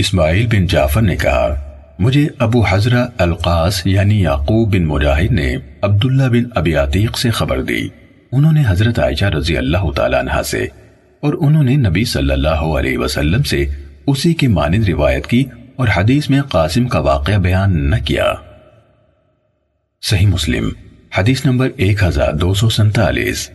اسماعیل بن جعفر نے کہا، مجھے ابو حضرہ القاس یعنی یعقوب بن مجاہد نے عبداللہ بن ابی عتیق سے خبر دی۔ انہوں نے حضرت عائشہ رضی اللہ تعالیٰ عنہ سے اور انہوں نے نبی صلی اللہ علیہ وسلم سے اسی کی مانند روایت کی اور حدیث میں قاسم کا واقعہ بیان نہ کیا۔ صحیح مسلم، حدیث نمبر ایک ہزار دو سو سنتالیس۔